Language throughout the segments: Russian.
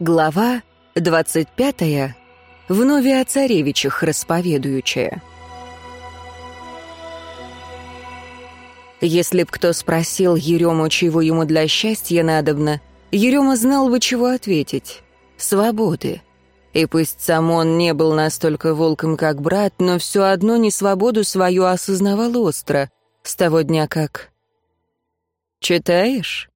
Глава 25. Вновь о царевичах расповедуючая. Если б кто спросил Ерему, чего ему для счастья надобно, Ерема знал бы, чего ответить. Свободы. И пусть сам он не был настолько волком, как брат, но все одно не свободу свою осознавал остро, с того дня как... «Читаешь?»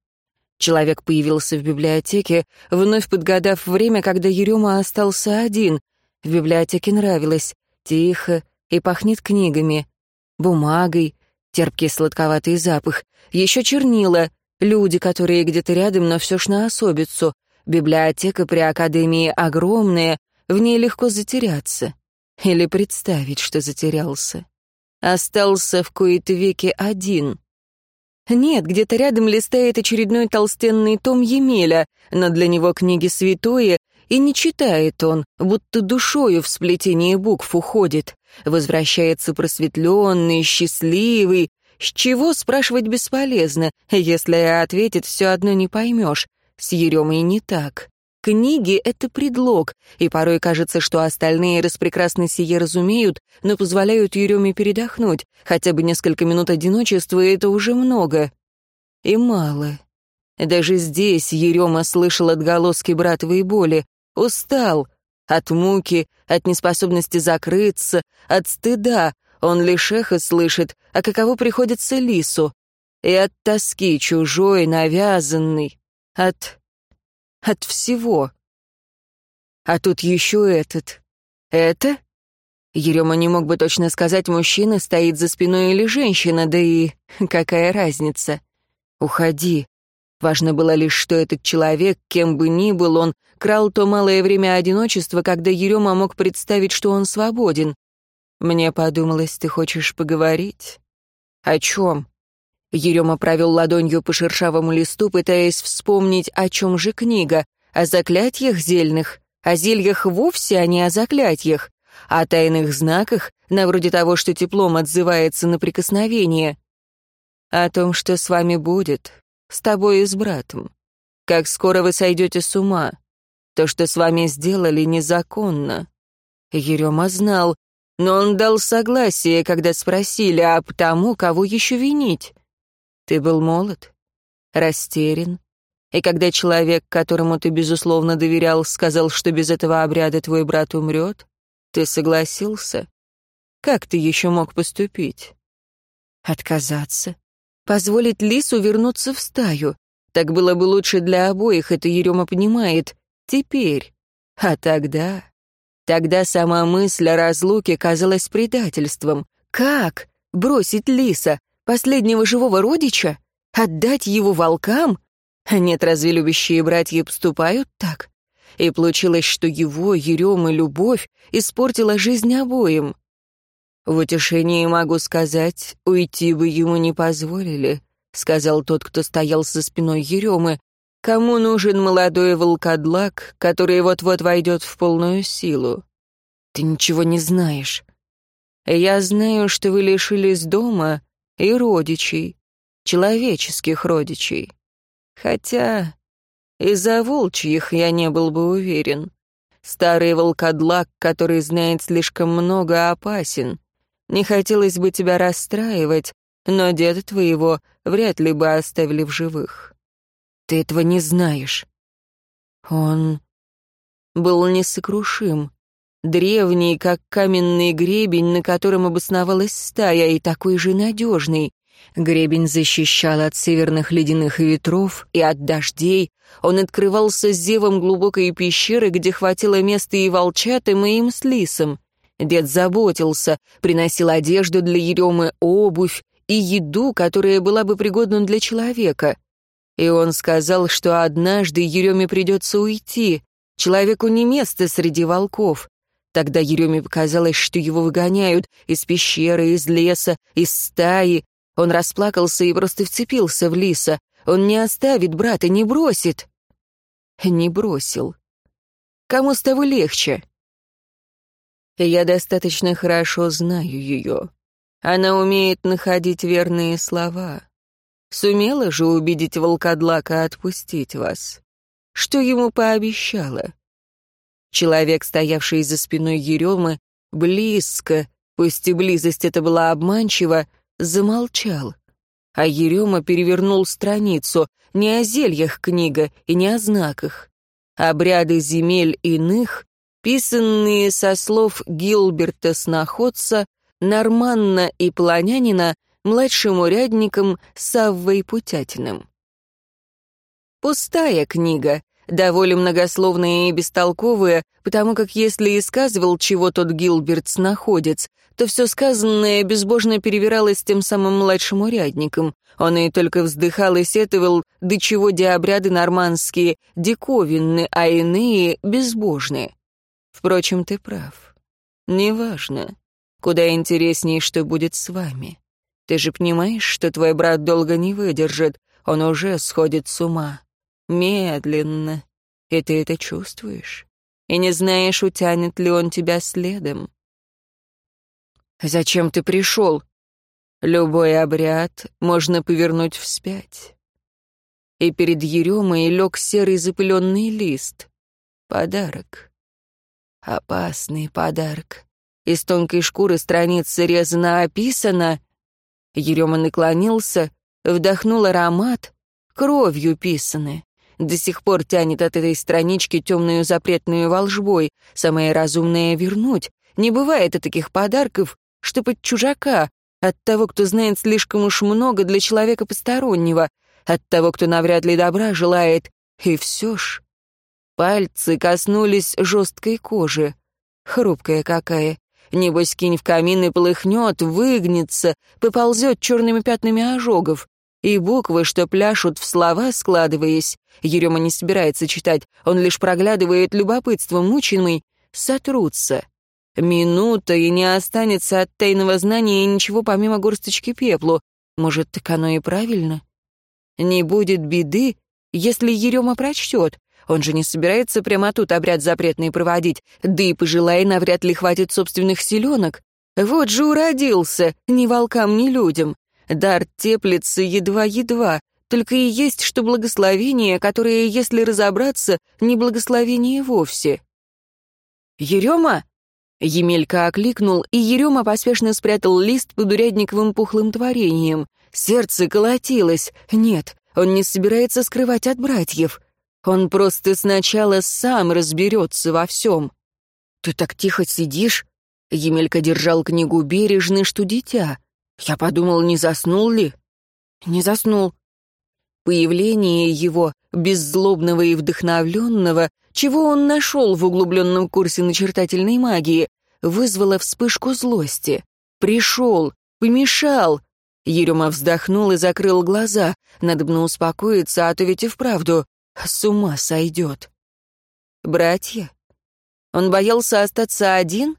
Человек появился в библиотеке, вновь подгадав время, когда Ерема остался один. В библиотеке нравилось. Тихо и пахнет книгами, бумагой, терпкий сладковатый запах, еще чернила, люди, которые где-то рядом, но все ж на особицу. Библиотека при Академии огромная, в ней легко затеряться. Или представить, что затерялся. Остался в кои-то веки один. Нет, где-то рядом листает очередной толстенный том Емеля, но для него книги святое, и не читает он, будто душою в сплетение букв уходит. Возвращается просветленный, счастливый. С чего, спрашивать бесполезно, если ответит, все одно не поймешь. С Еремой не так. Книги — это предлог, и порой кажется, что остальные распрекрасно сие разумеют, но позволяют Ереме передохнуть. Хотя бы несколько минут одиночества — это уже много. И мало. Даже здесь Ерема слышал отголоски братовой боли. Устал. От муки, от неспособности закрыться, от стыда. Он лишь эхо слышит, а каково приходится лису. И от тоски чужой, навязанной. От от всего. А тут еще этот. Это? Ерема не мог бы точно сказать, мужчина стоит за спиной или женщина, да и какая разница. Уходи. Важно было лишь, что этот человек, кем бы ни был он, крал то малое время одиночества, когда Ерема мог представить, что он свободен. Мне подумалось, ты хочешь поговорить? О чем? Ерема провел ладонью по шершавому листу, пытаясь вспомнить, о чем же книга. О заклятиях зельных, о зельях вовсе, а не о заклятиях, о тайных знаках, на вроде того, что теплом отзывается на прикосновение. О том, что с вами будет, с тобой и с братом. Как скоро вы сойдете с ума. То, что с вами сделали, незаконно. Ерема знал, но он дал согласие, когда спросили, а потому, кого еще винить. Ты был молод, растерян, и когда человек, которому ты, безусловно, доверял, сказал, что без этого обряда твой брат умрет, ты согласился? Как ты еще мог поступить? Отказаться? Позволить лису вернуться в стаю? Так было бы лучше для обоих, это Ерема понимает. Теперь. А тогда... Тогда сама мысль о разлуке казалась предательством. Как? Бросить лиса, Последнего живого родича? Отдать его волкам? Нет, разве любящие братья поступают так? И получилось, что его, Ерем и любовь испортила жизнь обоим. В утешении могу сказать, уйти бы ему не позволили, сказал тот, кто стоял со спиной Еремы. Кому нужен молодой волкодлак, который вот-вот войдет в полную силу? Ты ничего не знаешь. Я знаю, что вы лишились дома, и родичей, человеческих родичей. Хотя из-за волчьих я не был бы уверен. Старый волкодлак, который знает слишком много, опасен. Не хотелось бы тебя расстраивать, но деда твоего вряд ли бы оставили в живых. Ты этого не знаешь. Он был несокрушим, древний, как каменный гребень, на котором обосновалась стая, и такой же надежный. Гребень защищал от северных ледяных ветров и от дождей. Он открывался зевом глубокой пещеры, где хватило места и волчатам, и им с лисом. Дед заботился, приносил одежду для Еремы, обувь и еду, которая была бы пригодна для человека. И он сказал, что однажды Ереме придется уйти. Человеку не место среди волков. Тогда Ереме показалось, что его выгоняют из пещеры, из леса, из стаи. Он расплакался и просто вцепился в лиса. Он не оставит брата, не бросит. Не бросил. Кому с того легче? Я достаточно хорошо знаю ее. Она умеет находить верные слова. Сумела же убедить волкодлака отпустить вас. что ему пообещала. Человек, стоявший за спиной Еремы, близко, пусть и близость это была обманчива, замолчал. А Ерема перевернул страницу, не о зельях книга и не о знаках. Обряды земель иных, писанные со слов Гилберта Сноходца, Норманна и Полонянина младшим урядником Саввой Путятиным. Пустая книга, довольно многословная и бестолковая, потому как если и сказывал чего тот Гилбертс находец, то все сказанное безбожно перевиралось тем самым младшим урядником. Он и только вздыхал и сетовал, до чего диабряды нормандские диковинны, а иные — безбожны. Впрочем, ты прав. Неважно. Куда интереснее, что будет с вами. Ты же понимаешь, что твой брат долго не выдержит, он уже сходит с ума. Медленно. И ты это чувствуешь. И не знаешь, утянет ли он тебя следом. Зачем ты пришел? Любой обряд можно повернуть вспять. И перед Еремой лег серый запыленный лист. Подарок. Опасный подарок. Из тонкой шкуры страницы резано описано, Ерема наклонился, вдохнул аромат, кровью писаны. До сих пор тянет от этой странички темную запретную волжбой. Самое разумное — вернуть. Не бывает и таких подарков, что под чужака, от того, кто знает слишком уж много для человека постороннего, от того, кто навряд ли добра желает. И все ж. Пальцы коснулись жесткой кожи. Хрупкая какая. Небось, кинь в камин и полыхнет, выгнется, поползет черными пятнами ожогов. И буквы, что пляшут в слова, складываясь, Ерема не собирается читать, он лишь проглядывает любопытством мучимый, сотрутся. Минута, и не останется от тайного знания ничего помимо горсточки пеплу. Может, так оно и правильно? Не будет беды, если Ерема прочтет. Он же не собирается прямо тут обряд запретный проводить, да и пожелай навряд ли хватит собственных селенок. Вот же уродился, ни волкам, ни людям. Дар теплится едва-едва, только и есть что благословение, которое, если разобраться, не благословение вовсе. «Ерема?» Емелька окликнул, и Ерема поспешно спрятал лист под урядниковым пухлым творением. Сердце колотилось. Нет, он не собирается скрывать от братьев. Он просто сначала сам разберется во всем. Ты так тихо сидишь. Емелька держал книгу бережно, что дитя. Я подумал, не заснул ли? Не заснул. Появление его, беззлобного и вдохновленного, чего он нашел в углубленном курсе начертательной магии, вызвало вспышку злости. Пришел, помешал. Ерема вздохнул и закрыл глаза. Надо бы успокоиться, а то ведь и вправду с ума сойдет. Братья? Он боялся остаться один?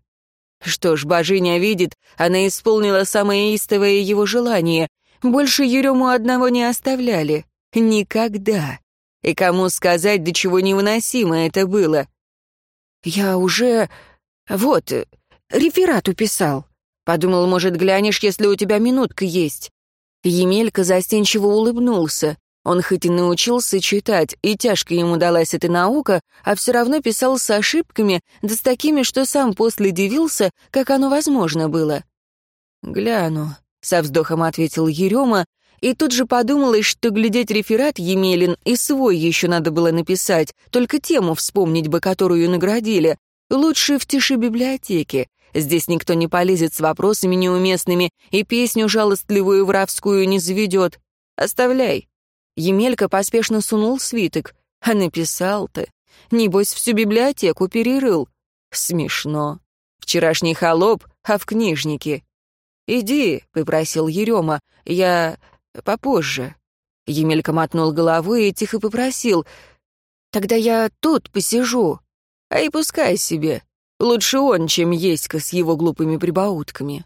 Что ж, божиня видит, она исполнила самое истовое его желание. Больше Ерему одного не оставляли. Никогда. И кому сказать, до чего невыносимо это было? Я уже... Вот, реферат уписал. Подумал, может, глянешь, если у тебя минутка есть. Емелька застенчиво улыбнулся. Он хоть и научился читать, и тяжко ему далась эта наука, а все равно писал с ошибками, да с такими, что сам после дивился, как оно возможно было. «Гляну», — со вздохом ответил Ерема, и тут же подумалось, что глядеть реферат Емелин и свой еще надо было написать, только тему вспомнить бы, которую наградили. Лучше в тиши библиотеки. Здесь никто не полезет с вопросами неуместными и песню жалостливую вравскую не заведет. Оставляй. Емелька поспешно сунул свиток. А написал-то. Небось, всю библиотеку перерыл. Смешно. Вчерашний холоп, а в книжнике. «Иди», — попросил Ерема, — «я... попозже». Емелька мотнул головой и тихо попросил. «Тогда я тут посижу. А и пускай себе. Лучше он, чем Еська с его глупыми прибаутками».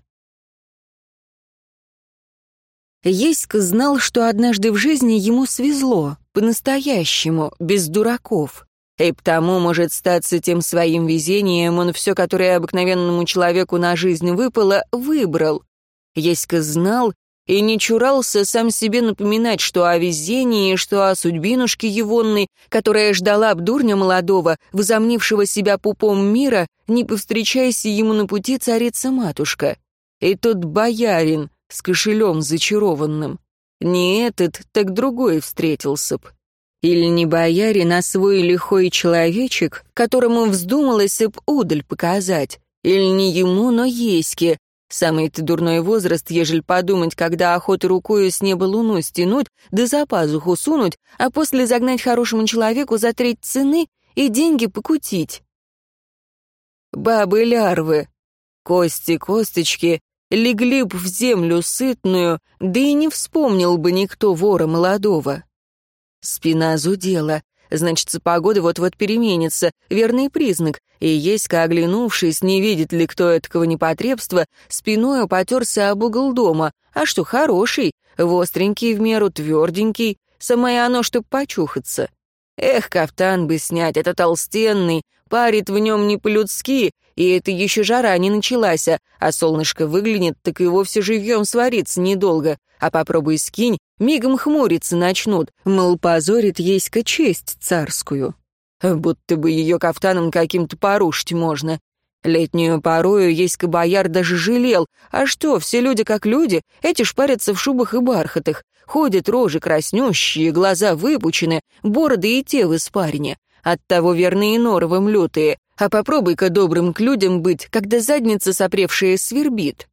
Еська знал, что однажды в жизни ему свезло, по-настоящему, без дураков. И потому, может, статься тем своим везением, он все, которое обыкновенному человеку на жизнь выпало, выбрал. Еська знал, и не чурался сам себе напоминать, что о везении, что о судьбинушке Егонной, которая ждала б молодого, возомнившего себя пупом мира, не повстречайся ему на пути царица-матушка. И тот боярин с кошелем зачарованным. Не этот, так другой встретился б. Или не боярин, а свой лихой человечек, которому вздумалось б удаль показать. Или не ему, но Еське, Самый-то дурной возраст, ежели подумать, когда охота рукою с неба луну стянуть, да за пазуху сунуть, а после загнать хорошему человеку за треть цены и деньги покутить. Бабы-лярвы, кости-косточки, легли б в землю сытную, да и не вспомнил бы никто вора молодого. Спина зудела, Значит, погода вот-вот переменится, верный признак. И Еська, оглянувшись, не видит ли кто этого непотребства, спиною потерся об угол дома. А что, хороший, востренький в меру, тверденький, самое оно, чтоб почухаться. Эх, кафтан бы снять, это толстенный, парит в нем не по-людски, и это еще жара не началась, а солнышко выглянет, так и вовсе живьем сварится недолго. А попробуй скинь, мигом хмуриться начнут, мол, позорит еська честь царскую. Будто бы ее кафтаном каким-то порушить можно. Летнюю порою еська бояр даже жалел. А что, все люди как люди, эти шпарятся в шубах и бархатах. Ходят рожи краснющие, глаза выпучены, бороды и те в испарине. Оттого верные норовым лютые. А попробуй-ка добрым к людям быть, когда задница сопревшая свербит.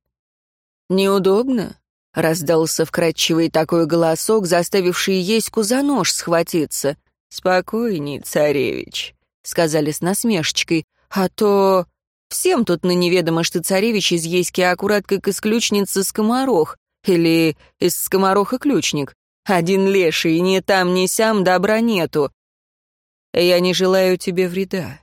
Неудобно? Раздался вкрадчивый такой голосок, заставивший Еську за нож схватиться. «Спокойней, царевич», — сказали с насмешечкой, «а то...» Всем тут на неведомо, что царевич из Еськи аккурат как из ключницы скоморох, или из скомороха ключник. Один леший, ни там, ни сям добра нету. Я не желаю тебе вреда.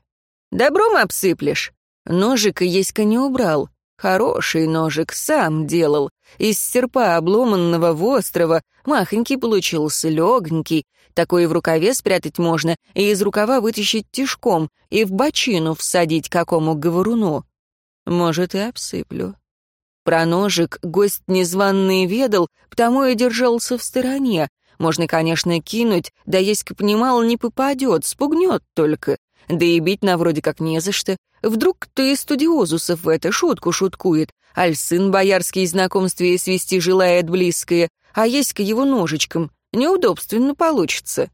Добром обсыплешь. Ножик Еська не убрал. Хороший ножик, сам делал. Из серпа обломанного вострого, махонький получился, легенький. Такой в рукаве спрятать можно, и из рукава вытащить тишком, и в бочину всадить какому говоруну. Может, и обсыплю. Про ножик гость незваный ведал, потому и держался в стороне. Можно, конечно, кинуть, да есть понимал, не попадет, спугнет только. Да и бить на вроде как не за что. Вдруг кто из студиозусов в это шутку шуткует, аль сын боярский знакомстве свести желает близкое, а есть-ка его ножичком. Неудобственно получится.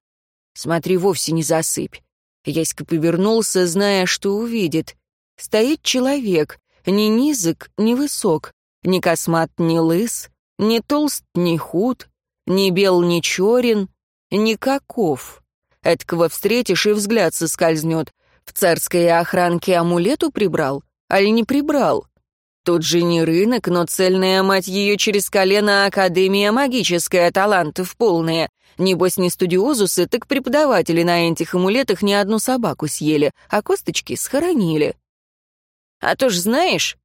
Смотри, вовсе не засыпь. Яська повернулся, зная, что увидит. Стоит человек, ни низок, ни высок, ни космат, ни лыс, ни толст, ни худ, ни бел, ни черен, никаков. Эткого встретишь и взгляд соскользнет. В царской охранке амулету прибрал, аль не прибрал? Тут же не рынок, но цельная мать ее через колено Академия магическая, талантов полная. Небось, не студиозусы, так преподаватели на этих амулетах ни одну собаку съели, а косточки схоронили. А то ж знаешь,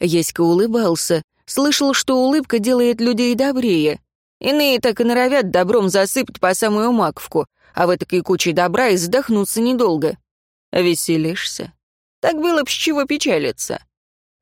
Еська улыбался, слышал, что улыбка делает людей добрее. Иные так и норовят добром засыпать по самую маковку, а в этой куче добра и задохнуться недолго. Веселишься? Так было б с чего печалиться.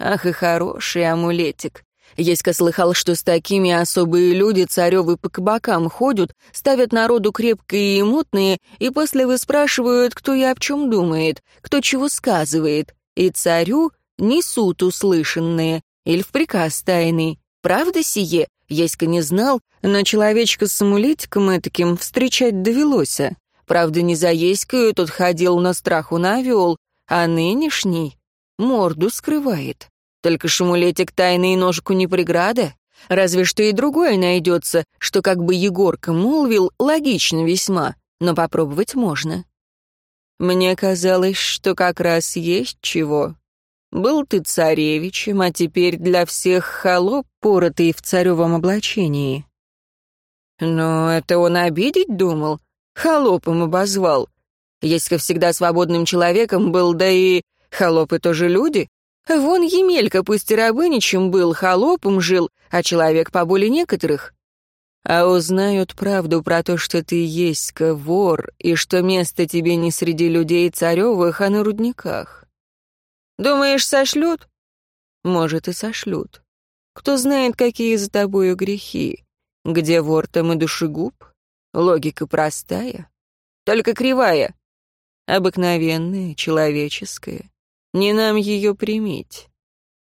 Ах и хороший амулетик. Еська слыхал, что с такими особые люди царевы по кабакам ходят, ставят народу крепкие и мутные, и после выспрашивают, кто и о чем думает, кто чего сказывает, и царю несут услышанные, или в приказ тайный. Правда сие? Еська не знал, но человечка с амулетиком этаким встречать довелось. Правда, не за Еською тот ходил, на страху навел, а нынешний морду скрывает. Только шамулетик тайный ножку не преграда. Разве что и другое найдется, что как бы Егорка молвил, логично весьма, но попробовать можно. Мне казалось, что как раз есть чего. Был ты царевичем, а теперь для всех холоп, поротый в царевом облачении. Но это он обидеть думал, холопом обозвал. Если всегда свободным человеком был, да и холопы тоже люди. Вон Емелька пусть и рабыничем был, холопом жил, а человек по более некоторых. А узнают правду про то, что ты есть вор, и что место тебе не среди людей царевых, а на рудниках. Думаешь, сошлют? Может, и сошлют. Кто знает, какие за тобою грехи? Где вор, там и душегуб? Логика простая, только кривая. Обыкновенная, человеческая. Не нам ее примить.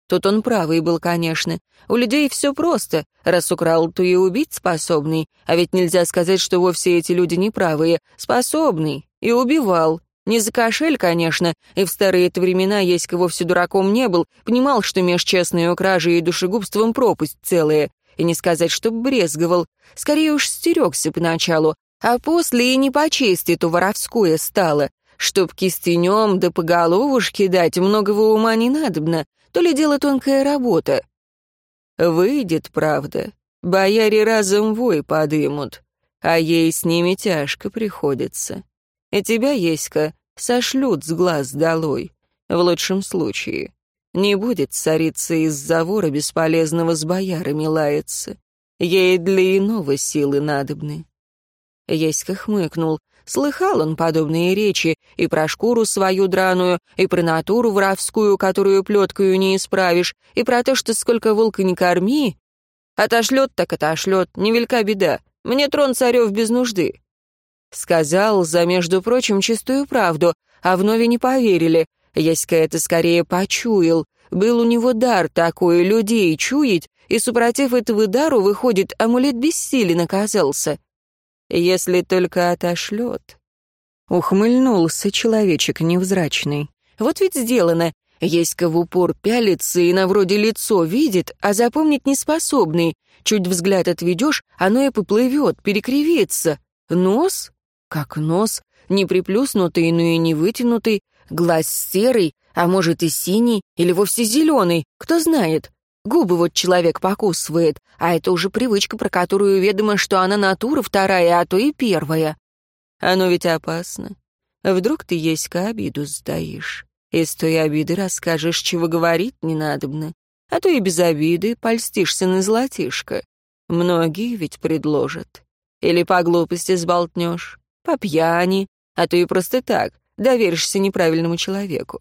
Тут он правый был, конечно. У людей все просто. Раз украл, то и убить способный. А ведь нельзя сказать, что вовсе эти люди неправые. Способный. И убивал. Не за кошель, конечно, и в старые-то времена Еська вовсе дураком не был, понимал, что меж честной кражей и душегубством пропасть целая. И не сказать, что брезговал. Скорее уж стерегся поначалу, а после и не по чести-то воровское стало. Чтоб кистенем да по головушке дать, многого ума не надобно, то ли дело тонкая работа. Выйдет, правда, бояре разом вой подымут, а ей с ними тяжко приходится. И тебя, Еська, сошлют с глаз долой, в лучшем случае. Не будет царица из-за вора бесполезного с боярами лаяться. Ей для иного силы надобны. Еська хмыкнул. Слыхал он подобные речи и про шкуру свою драную, и про натуру воровскую, которую плеткою не исправишь, и про то, что сколько волка не корми. Отошлет так отошлет, невелика беда. Мне трон царев без нужды. Сказал за, между прочим, чистую правду, а вновь не поверили. Яська это скорее почуял. Был у него дар такой, людей чуять, и, супротив этого дару, выходит, амулет бессилен оказался. Если только отошлет. Ухмыльнулся человечек невзрачный. Вот ведь сделано. Еська в упор пялится и на вроде лицо видит, а запомнить неспособный. Чуть взгляд отведешь, оно и поплывет, перекривится. Нос? Как нос, не приплюснутый, но и не вытянутый, глаз серый, а может и синий, или вовсе зеленый, кто знает. Губы вот человек покусывает, а это уже привычка, про которую ведомо, что она натура вторая, а то и первая. Оно ведь опасно. Вдруг ты еська обиду сдаишь, и с той обиды расскажешь, чего говорить не надобно, а то и без обиды польстишься на золотишко. Многие ведь предложат. Или по глупости сболтнешь, по пьяни, а то и просто так, доверишься неправильному человеку.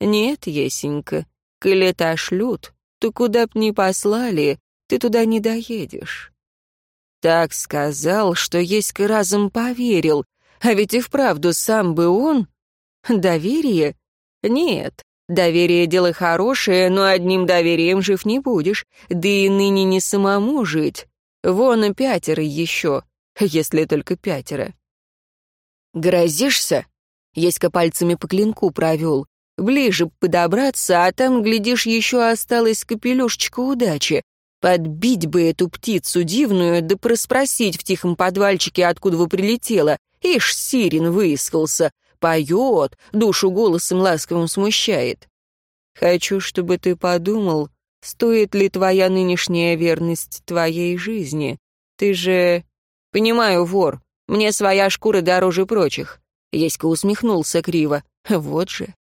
Нет, Есенька, коли шлют, то куда б ни послали, ты туда не доедешь. Так сказал, что Еська разом поверил, а ведь и вправду сам бы он... Доверие? Нет, доверие — дело хорошее, но одним доверием жив не будешь, да и ныне не самому жить. Вон и пятеро еще, если только пятеро. «Грозишься?» Еська пальцами по клинку провел. «Ближе подобраться, а там, глядишь, еще осталась капелюшечка удачи. Подбить бы эту птицу дивную, да проспросить в тихом подвальчике, откуда вы прилетела. Ишь, Сирин выискался. Поет, душу голосом ласковым смущает. Хочу, чтобы ты подумал, стоит ли твоя нынешняя верность твоей жизни. Ты же... Понимаю, вор, мне своя шкура дороже прочих. Еська усмехнулся криво. Вот же.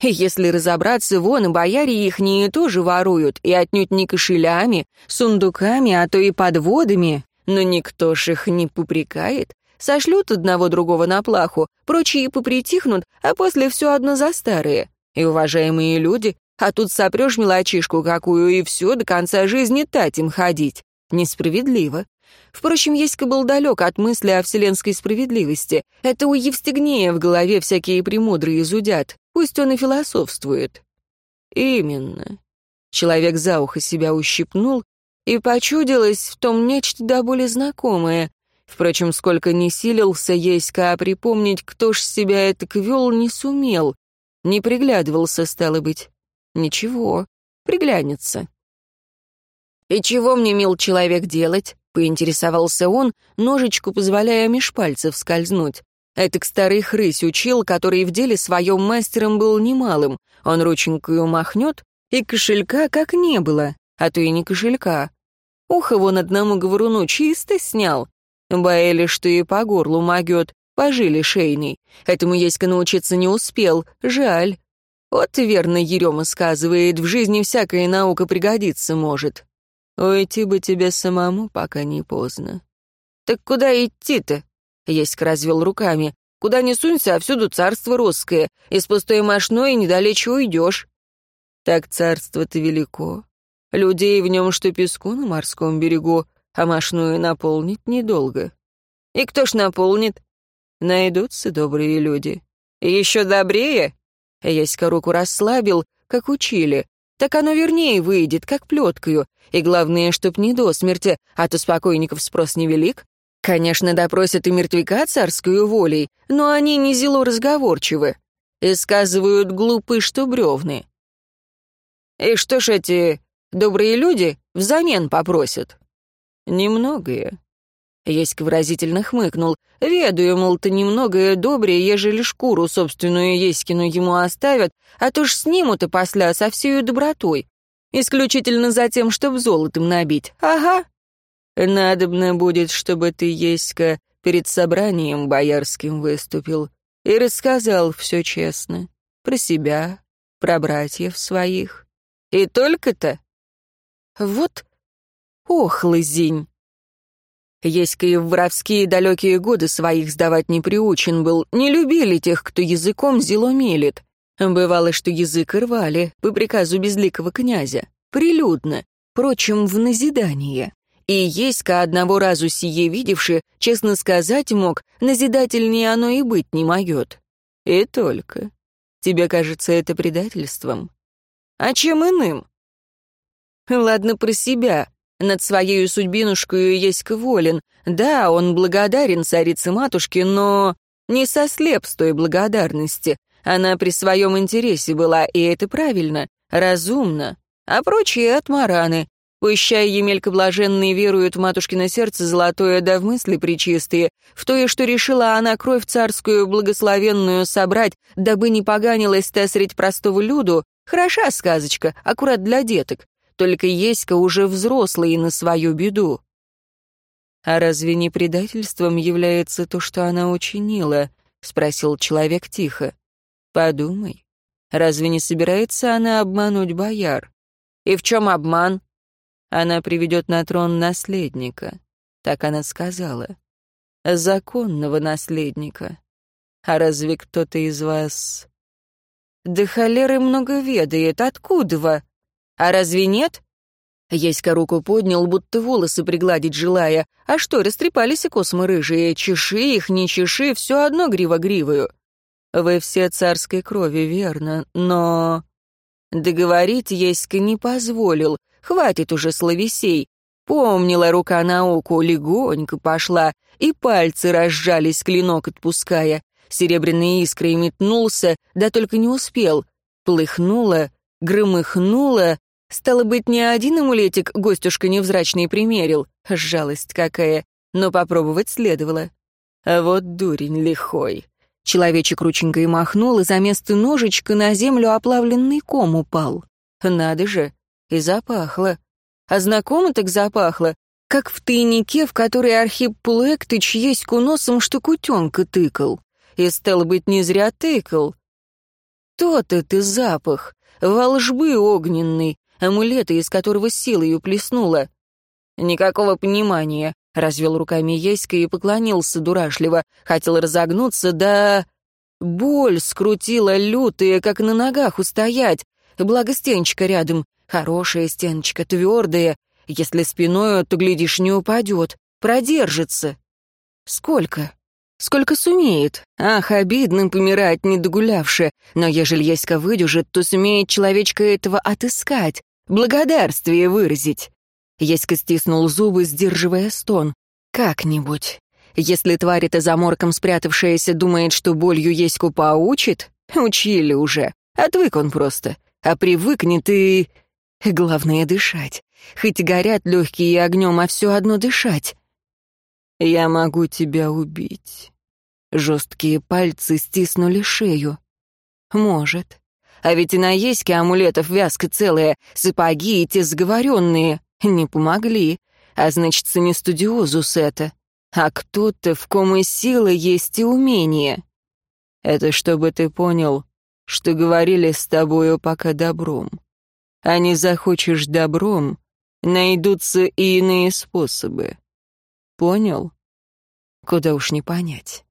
Если разобраться, вон и бояре ихние тоже воруют, и отнюдь не кошелями, сундуками, а то и подводами. Но никто ж их не попрекает. Сошлют одного другого на плаху, прочие попритихнут, а после все одно за старые. И уважаемые люди, а тут сопрешь мелочишку какую, и все, до конца жизни тать им ходить. Несправедливо. Впрочем, Еська был далек от мысли о вселенской справедливости. Это у Евстигнея в голове всякие премудрые зудят. Пусть он и философствует. Именно. Человек за ухо себя ущипнул, и почудилось в том нечто до боли знакомое. Впрочем, сколько не силился Еська, а припомнить, кто ж себя это вел, не сумел. Не приглядывался, стало быть. Ничего, приглянется. «И чего мне, мил человек, делать?» — поинтересовался он, ножичку позволяя меж пальцев скользнуть. К старый хрысь учил, который в деле своем мастером был немалым. Он рученькою махнет, и кошелька как не было, а то и не кошелька. Ухо вон одному говоруну чисто снял. Бояли, что и по горлу могет, пожили шейный. Этому Еська научиться не успел, жаль. Вот верно Ерема сказывает, в жизни всякая наука пригодиться может. Уйти бы тебе самому, пока не поздно. Так куда идти-то? Еська развел руками. Куда не сунься, а всюду царство русское. Из пустой мошной недалече уйдешь. Так царство-то велико. Людей в нем что песку на морском берегу, а мощную наполнить недолго. И кто ж наполнит? Найдутся добрые люди. Еще добрее? Яська руку расслабил, как учили. Так оно вернее выйдет, как плеткою. И главное, чтоб не до смерти, а то спокойников спрос невелик. Конечно, допросят и мертвяка царскую волей, но они не зело разговорчивы. И сказывают глупы, что бревны. И что ж эти Добрые люди взамен попросят». «Немногое». Еська выразительно хмыкнул. «Ведаю, мол, ты немногое добрее, ежели шкуру собственную Еськину ему оставят, а то ж снимут и после со всею добротой. Исключительно за тем, чтоб золотом набить. Ага. Надобно будет, чтобы ты, Еська, перед собранием боярским выступил и рассказал все честно. Про себя, про братьев своих. И только-то вот охлызень. Еська и в воровские далекие годы своих сдавать не приучен был, не любили тех, кто языком зело мелет. Бывало, что язык рвали по приказу безликого князя, прилюдно, впрочем, в назидание. И Еська, одного разу сие видевши, честно сказать мог, назидательнее оно и быть не могет. И только. Тебе кажется это предательством? А чем иным? Ладно про себя. Над своей судьбинушкой есть волен. Да, он благодарен царице-матушке, но не сослеп с той благодарности. Она при своем интересе была, и это правильно, разумно. А прочие отмараны. Пущай Емелька блаженный верует в матушкино сердце золотое, да в мысли причистые, в то что решила она кровь царскую благословенную собрать, дабы не поганилась та средь простого люду, хороша сказочка, аккурат для деток. Только Еська уже взрослый и на свою беду. «А разве не предательством является то, что она учинила?» — спросил человек тихо. «Подумай, разве не собирается она обмануть бояр? И в чем обман?» «Она приведет на трон наследника», — так она сказала. «Законного наследника. А разве кто-то из вас...» «Да холеры много ведает, откуда вы?» А разве нет? Еська руку поднял, будто волосы пригладить желая. А что, растрепались и космы рыжие, чеши их, не чеши, все одно грива гривою. Вы все царской крови, верно, но... Договорить Еська не позволил, хватит уже словесей. Помнила рука науку, легонько пошла, и пальцы разжались, клинок отпуская. Серебряной искрой метнулся, да только не успел. Плыхнула, громыхнула, Стало быть, ни один амулетик гостюшка невзрачный примерил. Жалость какая. Но попробовать следовало. А вот дурень лихой. Человечек рученькой махнул, и за место ножичка на землю оплавленный ком упал. Надо же, и запахло. А знакомо так запахло, как в тайнике, в который Архип Пулуэктыч есть куносом, что кутенка тыкал. И, стало быть, не зря тыкал. Тот это запах, волжбы огненный, амулета, из которого силой плеснула. «Никакого понимания», — развел руками Еська и поклонился дурашливо. Хотел разогнуться, да... Боль скрутила лютая, как на ногах устоять. Благо стеночка рядом. Хорошая стеночка, твердая. Если спиною, то, глядишь, не упадет. Продержится. Сколько? Сколько сумеет? Ах, обидно помирать, не догулявши. Но ежели Еська выдюжит, то сумеет человечка этого отыскать благодарствие выразить». Еська стиснул зубы, сдерживая стон. «Как-нибудь. Если тварь эта заморком спрятавшаяся думает, что болью Еську поучит, учили уже. Отвык он просто. А привыкнет и... Главное — дышать. Хоть горят легкие огнем, а все одно дышать. «Я могу тебя убить». Жесткие пальцы стиснули шею. «Может. А ведь и на Еське амулетов вязка целая, сапоги и те сговоренные. Не помогли. А значит, не студиозус это. А кто-то, в ком и сила есть, и умение. Это чтобы ты понял, что говорили с тобою пока добром. А не захочешь добром, найдутся и иные способы. Понял? Куда уж не понять.